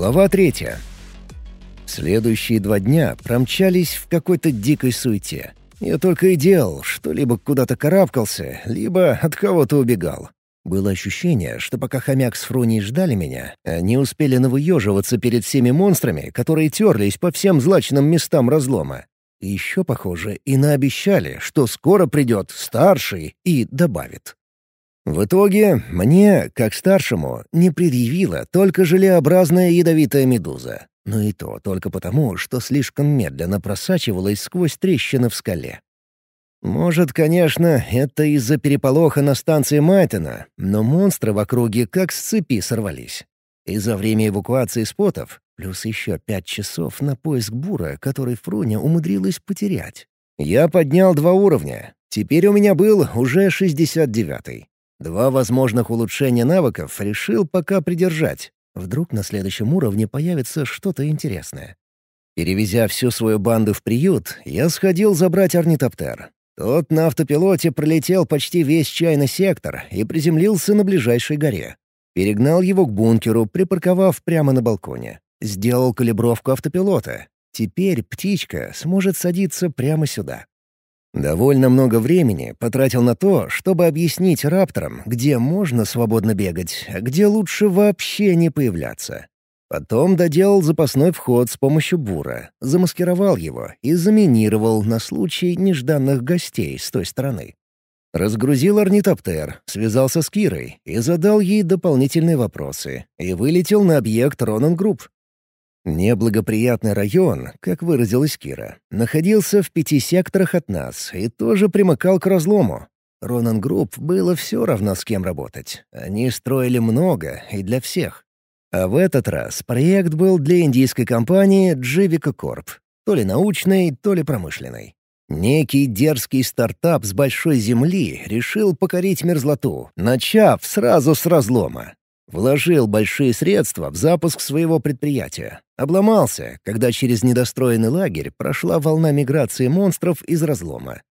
Глава третья. Следующие два дня промчались в какой-то дикой суете. Я только и делал, что либо куда-то карабкался, либо от кого-то убегал. Было ощущение, что пока хомяк с Фруней ждали меня, они успели навыеживаться перед всеми монстрами, которые терлись по всем злачным местам разлома. И еще, похоже, и наобещали, что скоро придет старший и добавит. В итоге мне, как старшему, не предъявила только желеобразная ядовитая медуза. Но и то только потому, что слишком медленно просачивалась сквозь трещины в скале. Может, конечно, это из-за переполоха на станции Майтона, но монстры в округе как с цепи сорвались. И за время эвакуации спотов, плюс еще пять часов на поиск бура, который Фруня умудрилась потерять. Я поднял два уровня. Теперь у меня был уже 69-й. Два возможных улучшения навыков решил пока придержать. Вдруг на следующем уровне появится что-то интересное. Перевезя всю свою банду в приют, я сходил забрать орнитоптер. Тот на автопилоте пролетел почти весь чайный сектор и приземлился на ближайшей горе. Перегнал его к бункеру, припарковав прямо на балконе. Сделал калибровку автопилота. Теперь птичка сможет садиться прямо сюда. Довольно много времени потратил на то, чтобы объяснить рапторам, где можно свободно бегать, а где лучше вообще не появляться. Потом доделал запасной вход с помощью бура, замаскировал его и заминировал на случай нежданных гостей с той стороны. Разгрузил орнитоптер, связался с Кирой и задал ей дополнительные вопросы, и вылетел на объект Ронан Групп. Неблагоприятный район, как выразилась Кира, находился в пяти секторах от нас и тоже примыкал к разлому. Ронан Групп было все равно с кем работать. Они строили много и для всех. А в этот раз проект был для индийской компании Дживика Корп, то ли научной, то ли промышленной. Некий дерзкий стартап с большой земли решил покорить мерзлоту, начав сразу с разлома. Вложил большие средства в запуск своего предприятия. Обломался, когда через недостроенный лагерь прошла волна миграции монстров из разлома.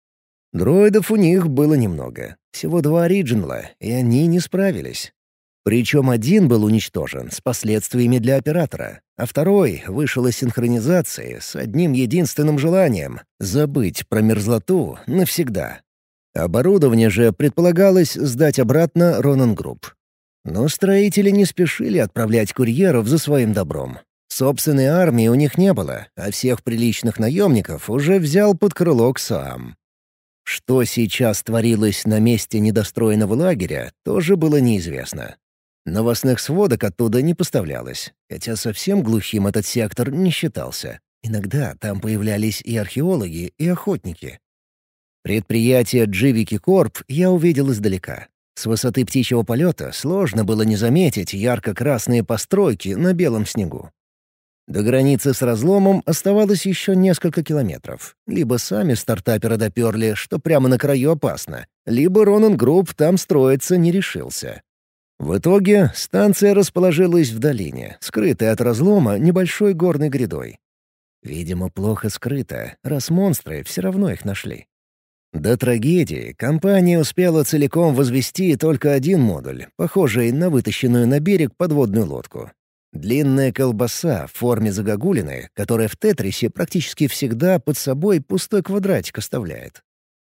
Дроидов у них было немного. Всего два оригинала, и они не справились. Причем один был уничтожен с последствиями для оператора, а второй вышел из синхронизации с одним единственным желанием — забыть про мерзлоту навсегда. Оборудование же предполагалось сдать обратно Ронан Групп. Но строители не спешили отправлять курьеров за своим добром. Собственной армии у них не было, а всех приличных наемников уже взял под крыло сам. Что сейчас творилось на месте недостроенного лагеря, тоже было неизвестно. Новостных сводок оттуда не поставлялось, хотя совсем глухим этот сектор не считался. Иногда там появлялись и археологи, и охотники. Предприятие Дживики Корп я увидел издалека. С высоты птичьего полета сложно было не заметить ярко-красные постройки на белом снегу. До границы с разломом оставалось еще несколько километров. Либо сами стартаперы доперли, что прямо на краю опасно, либо Ронан Групп там строиться не решился. В итоге станция расположилась в долине, скрытой от разлома небольшой горной грядой. Видимо, плохо скрыто, раз монстры все равно их нашли. До трагедии компания успела целиком возвести только один модуль, похожий на вытащенную на берег подводную лодку. Длинная колбаса в форме загогулины, которая в «Тетрисе» практически всегда под собой пустой квадратик оставляет.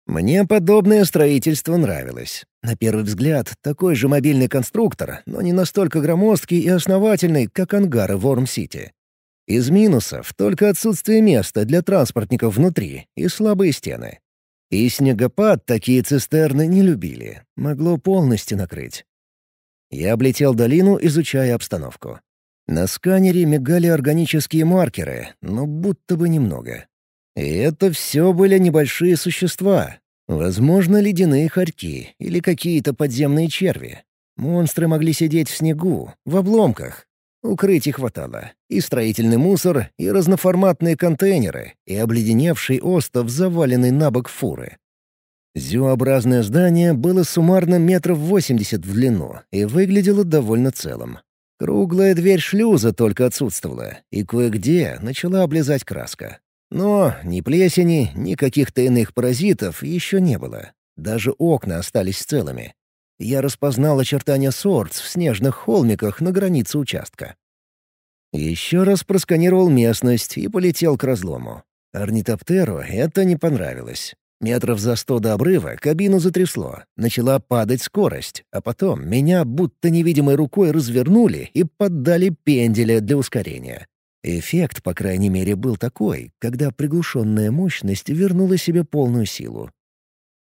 Мне подобное строительство нравилось. На первый взгляд, такой же мобильный конструктор, но не настолько громоздкий и основательный, как ангары в Орм-Сити. Из минусов только отсутствие места для транспортников внутри и слабые стены. И снегопад такие цистерны не любили. Могло полностью накрыть. Я облетел долину, изучая обстановку. На сканере мигали органические маркеры, но будто бы немного. И это все были небольшие существа. Возможно, ледяные хорьки или какие-то подземные черви. Монстры могли сидеть в снегу, в обломках, Укрытий хватало. И строительный мусор, и разноформатные контейнеры, и обледеневший остов, заваленный на бок фуры. Зюобразное здание было суммарно метров восемьдесят в длину и выглядело довольно целым. Круглая дверь шлюза только отсутствовала, и кое-где начала облезать краска. Но ни плесени, ни каких-то иных паразитов еще не было. Даже окна остались целыми я распознал очертания сорц в снежных холмиках на границе участка. Еще раз просканировал местность и полетел к разлому. Орнитоптеру это не понравилось. Метров за сто до обрыва кабину затрясло, начала падать скорость, а потом меня будто невидимой рукой развернули и поддали пенделя для ускорения. Эффект, по крайней мере, был такой, когда приглушенная мощность вернула себе полную силу.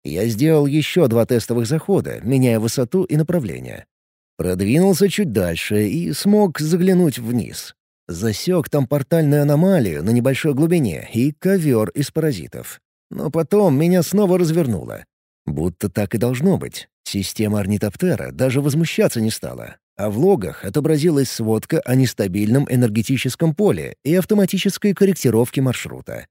Я сделал еще два тестовых захода, меняя высоту и направление. Продвинулся чуть дальше и смог заглянуть вниз. Засек там портальную аномалию на небольшой глубине и ковер из паразитов. Но потом меня снова развернуло. Будто так и должно быть. Система орнитоптера даже возмущаться не стала. А в логах отобразилась сводка о нестабильном энергетическом поле и автоматической корректировке маршрута.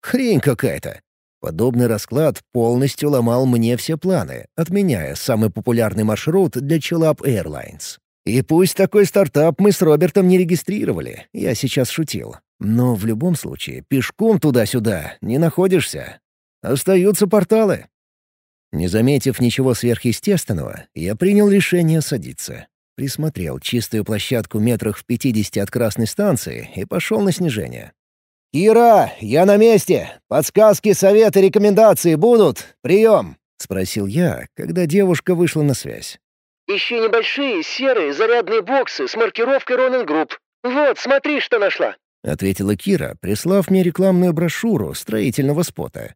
Хрень какая-то. Подобный расклад полностью ломал мне все планы, отменяя самый популярный маршрут для Chillab Airlines. И пусть такой стартап мы с Робертом не регистрировали, я сейчас шутил. Но в любом случае, пешком туда-сюда не находишься. Остаются порталы. Не заметив ничего сверхъестественного, я принял решение садиться. Присмотрел чистую площадку метрах в пятидесяти от красной станции и пошел на снижение. «Кира, я на месте! Подсказки, советы, рекомендации будут? Прием!» — спросил я, когда девушка вышла на связь. «Ищи небольшие серые зарядные боксы с маркировкой Ронен Групп. Вот, смотри, что нашла!» — ответила Кира, прислав мне рекламную брошюру строительного бота.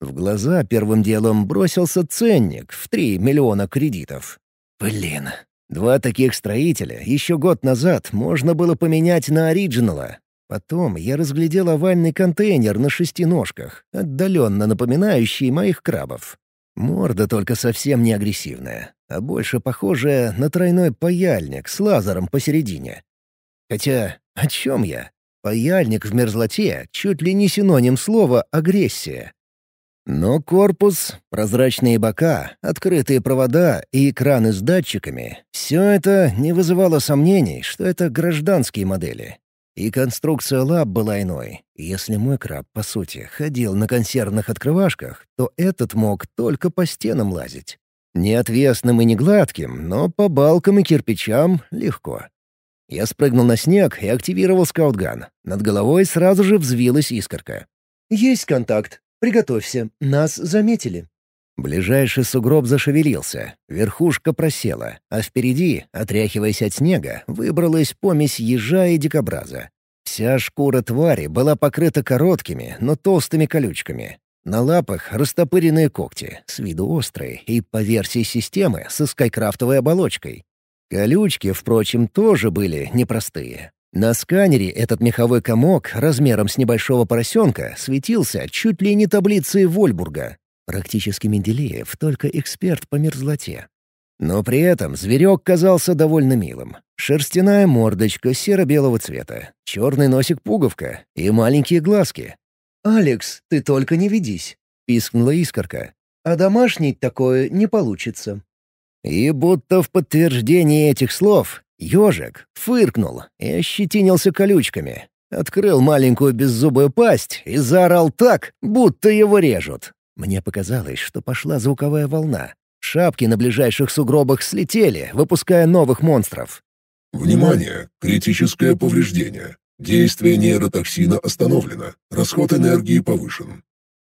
В глаза первым делом бросился ценник в 3 миллиона кредитов. Блин, два таких строителя еще год назад можно было поменять на оригинала. Потом я разглядел овальный контейнер на шести ножках, отдаленно напоминающий моих крабов. Морда только совсем не агрессивная, а больше похожая на тройной паяльник с лазером посередине. Хотя, о чем я? Паяльник в мерзлоте — чуть ли не синоним слова «агрессия». Но корпус, прозрачные бока, открытые провода и экраны с датчиками — все это не вызывало сомнений, что это гражданские модели. И конструкция лап была иной. Если мой краб, по сути, ходил на консервных открывашках, то этот мог только по стенам лазить. Не отвесным и не гладким, но по балкам и кирпичам легко. Я спрыгнул на снег и активировал скаутган. Над головой сразу же взвилась искорка. «Есть контакт. Приготовься, нас заметили». Ближайший сугроб зашевелился, верхушка просела, а впереди, отряхиваясь от снега, выбралась помесь ежа и дикобраза. Вся шкура твари была покрыта короткими, но толстыми колючками. На лапах растопыренные когти, с виду острые и, по версии системы, со скайкрафтовой оболочкой. Колючки, впрочем, тоже были непростые. На сканере этот меховой комок размером с небольшого поросенка светился чуть ли не таблицей Вольбурга. Практически Менделеев, только эксперт по мерзлоте. Но при этом зверек казался довольно милым. Шерстяная мордочка серо-белого цвета, черный носик-пуговка и маленькие глазки. «Алекс, ты только не ведись», — пискнула искорка. «А домашний такое не получится». И будто в подтверждение этих слов Ежик фыркнул и ощетинился колючками. Открыл маленькую беззубую пасть и заорал так, будто его режут. Мне показалось, что пошла звуковая волна. Шапки на ближайших сугробах слетели, выпуская новых монстров. «Внимание! Критическое повреждение. Действие нейротоксина остановлено. Расход энергии повышен».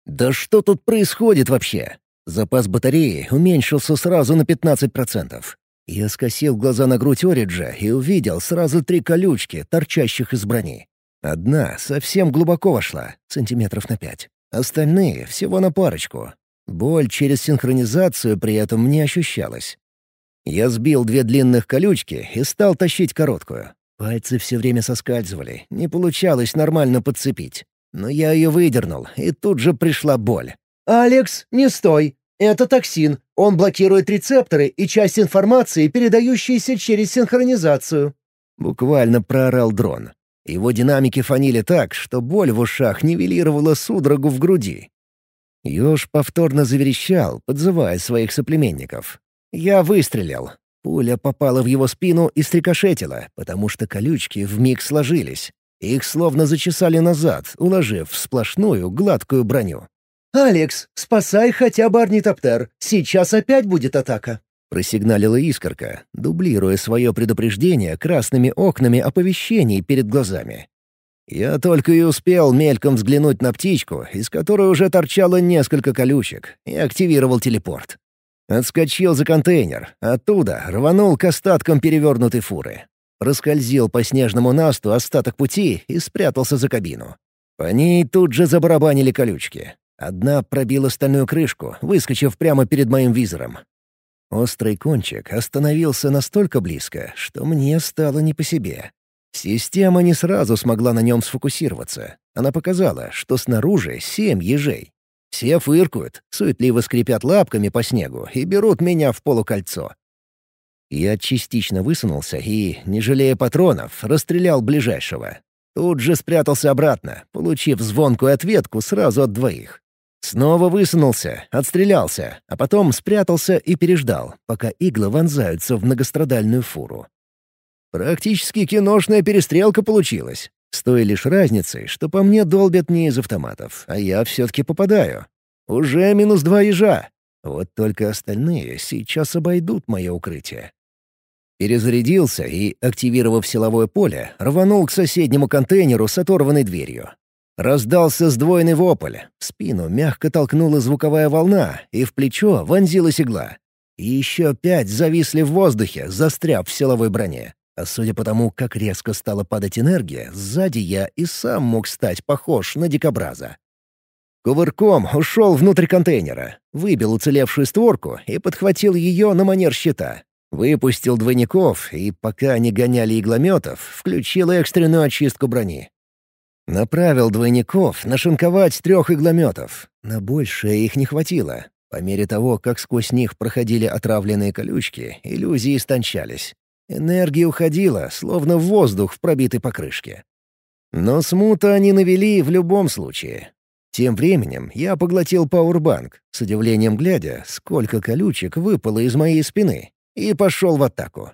«Да что тут происходит вообще?» Запас батареи уменьшился сразу на 15%. Я скосил глаза на грудь Ориджа и увидел сразу три колючки, торчащих из брони. Одна совсем глубоко вошла, сантиметров на пять. Остальные — всего на парочку. Боль через синхронизацию при этом не ощущалась. Я сбил две длинных колючки и стал тащить короткую. Пальцы все время соскальзывали, не получалось нормально подцепить. Но я ее выдернул, и тут же пришла боль. «Алекс, не стой! Это токсин. Он блокирует рецепторы и часть информации, передающиеся через синхронизацию». Буквально проорал дрон. Его динамики фонили так, что боль в ушах нивелировала судорогу в груди. Ёж повторно заверещал, подзывая своих соплеменников. Я выстрелил. Пуля попала в его спину и стрикошетила, потому что колючки вмиг сложились. Их словно зачесали назад, уложив в сплошную гладкую броню. «Алекс, спасай хотя бы орнитоптер. Сейчас опять будет атака». Просигналила искорка, дублируя свое предупреждение красными окнами оповещений перед глазами. Я только и успел мельком взглянуть на птичку, из которой уже торчало несколько колючек, и активировал телепорт. Отскочил за контейнер, оттуда рванул к остаткам перевернутой фуры. Проскользил по снежному насту остаток пути и спрятался за кабину. По ней тут же забарабанили колючки. Одна пробила стальную крышку, выскочив прямо перед моим визором. Острый кончик остановился настолько близко, что мне стало не по себе. Система не сразу смогла на нем сфокусироваться. Она показала, что снаружи семь ежей. Все фыркают, суетливо скрипят лапками по снегу и берут меня в полукольцо. Я частично высунулся и, не жалея патронов, расстрелял ближайшего. Тут же спрятался обратно, получив звонкую ответку сразу от двоих. Снова высунулся, отстрелялся, а потом спрятался и переждал, пока иглы вонзаются в многострадальную фуру. Практически киношная перестрелка получилась. С той лишь разницей, что по мне долбят не из автоматов, а я все-таки попадаю. Уже минус два ежа. Вот только остальные сейчас обойдут мое укрытие. Перезарядился и, активировав силовое поле, рванул к соседнему контейнеру с оторванной дверью. Раздался сдвоенный вопль, в спину мягко толкнула звуковая волна, и в плечо вонзилась игла. И еще пять зависли в воздухе, застряв в силовой броне. А судя по тому, как резко стала падать энергия, сзади я и сам мог стать похож на дикобраза. Кувырком ушел внутрь контейнера, выбил уцелевшую створку и подхватил ее на манер щита. Выпустил двойников и, пока они гоняли иглометов, включил экстренную очистку брони. Направил двойников нашинковать трех иглометов. На большее их не хватило. По мере того, как сквозь них проходили отравленные колючки, иллюзии истончались. Энергия уходила, словно в воздух в пробитой покрышке. Но смута они навели в любом случае. Тем временем я поглотил пауэрбанк, с удивлением глядя, сколько колючек выпало из моей спины, и пошел в атаку.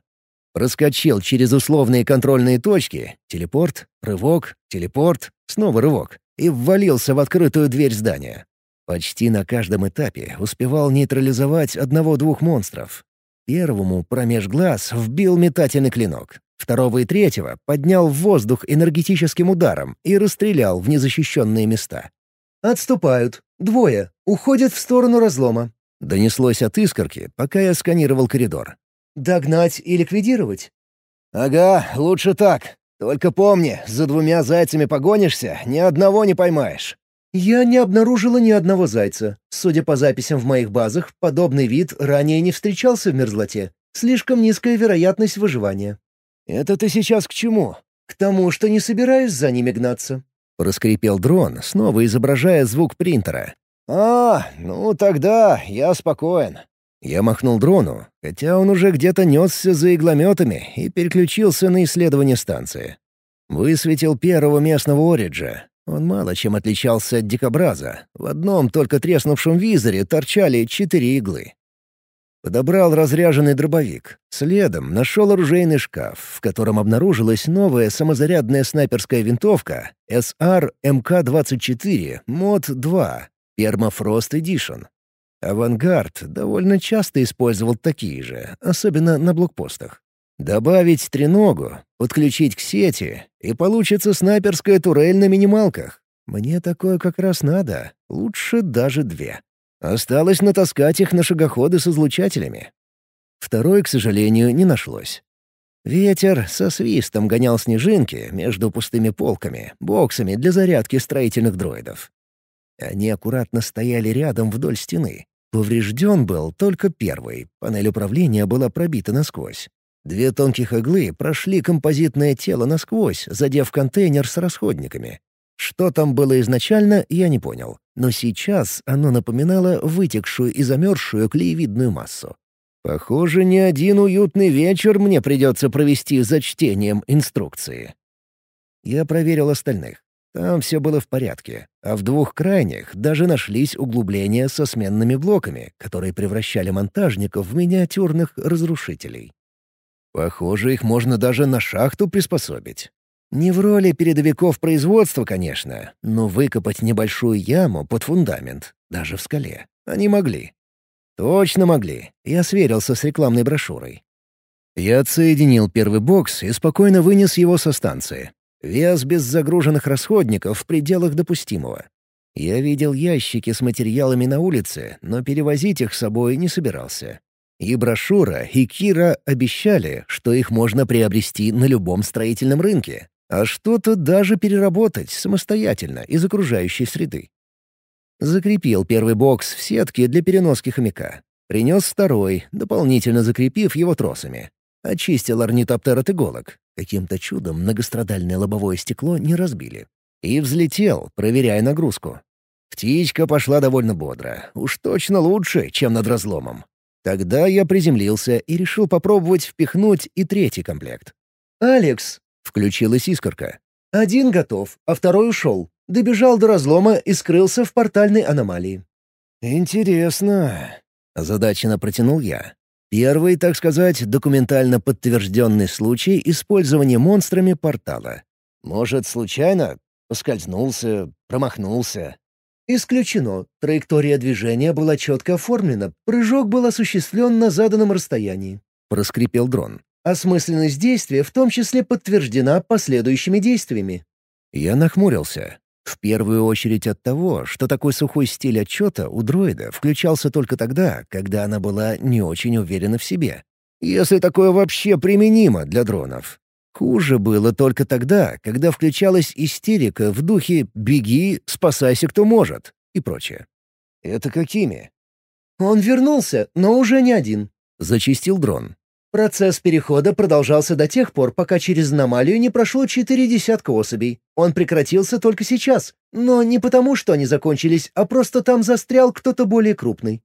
Проскочил через условные контрольные точки, телепорт, рывок, телепорт, снова рывок, и ввалился в открытую дверь здания. Почти на каждом этапе успевал нейтрализовать одного-двух монстров. Первому промеж глаз вбил метательный клинок. Второго и третьего поднял в воздух энергетическим ударом и расстрелял в незащищенные места. «Отступают. Двое. Уходят в сторону разлома». Донеслось от искорки, пока я сканировал коридор. «Догнать и ликвидировать?» «Ага, лучше так. Только помни, за двумя зайцами погонишься, ни одного не поймаешь». «Я не обнаружила ни одного зайца. Судя по записям в моих базах, подобный вид ранее не встречался в мерзлоте. Слишком низкая вероятность выживания». «Это ты сейчас к чему?» «К тому, что не собираюсь за ними гнаться». Проскрипел дрон, снова изображая звук принтера. «А, ну тогда я спокоен». Я махнул дрону, хотя он уже где-то несся за иглометами и переключился на исследование станции. Высветил первого местного Ориджа. Он мало чем отличался от дикобраза. В одном только треснувшем визоре торчали четыре иглы. Подобрал разряженный дробовик. Следом нашел оружейный шкаф, в котором обнаружилась новая самозарядная снайперская винтовка SR MK-24 Mod 2 Permafrost Edition. Авангард довольно часто использовал такие же, особенно на блокпостах. Добавить треногу, подключить к сети, и получится снайперская турель на минималках. Мне такое как раз надо, лучше даже две. Осталось натаскать их на шагоходы с излучателями. Второй, к сожалению, не нашлось. Ветер со свистом гонял снежинки между пустыми полками, боксами для зарядки строительных дроидов. Они аккуратно стояли рядом вдоль стены. Поврежден был только первый, панель управления была пробита насквозь. Две тонких иглы прошли композитное тело насквозь, задев контейнер с расходниками. Что там было изначально, я не понял, но сейчас оно напоминало вытекшую и замерзшую клеевидную массу. Похоже, не один уютный вечер мне придется провести за чтением инструкции. Я проверил остальных. Там все было в порядке, а в двух крайних даже нашлись углубления со сменными блоками, которые превращали монтажников в миниатюрных разрушителей. Похоже, их можно даже на шахту приспособить. Не в роли передовиков производства, конечно, но выкопать небольшую яму под фундамент, даже в скале, они могли. Точно могли. Я сверился с рекламной брошюрой. Я отсоединил первый бокс и спокойно вынес его со станции. Вес без загруженных расходников в пределах допустимого. Я видел ящики с материалами на улице, но перевозить их с собой не собирался. И брошюра, и Кира обещали, что их можно приобрести на любом строительном рынке, а что-то даже переработать самостоятельно из окружающей среды. Закрепил первый бокс в сетке для переноски хомяка. Принес второй, дополнительно закрепив его тросами. Очистил орнитоптер от иголок. Каким-то чудом многострадальное лобовое стекло не разбили. И взлетел, проверяя нагрузку. Птичка пошла довольно бодро. Уж точно лучше, чем над разломом. Тогда я приземлился и решил попробовать впихнуть и третий комплект. «Алекс!» — включилась искорка. «Один готов, а второй ушел добежал до разлома и скрылся в портальной аномалии. «Интересно», — озадаченно протянул я. Первый, так сказать, документально подтвержденный случай использования монстрами портала. Может, случайно? Поскользнулся, промахнулся. Исключено. Траектория движения была четко оформлена. Прыжок был осуществлен на заданном расстоянии. Проскрипел дрон. Осмысленность действия в том числе подтверждена последующими действиями. Я нахмурился. В первую очередь от того, что такой сухой стиль отчета у дроида включался только тогда, когда она была не очень уверена в себе. Если такое вообще применимо для дронов. Хуже было только тогда, когда включалась истерика в духе «беги, спасайся, кто может» и прочее. «Это какими?» «Он вернулся, но уже не один», — зачистил дрон. Процесс перехода продолжался до тех пор, пока через аномалию не прошло четыре десятка особей. Он прекратился только сейчас, но не потому, что они закончились, а просто там застрял кто-то более крупный.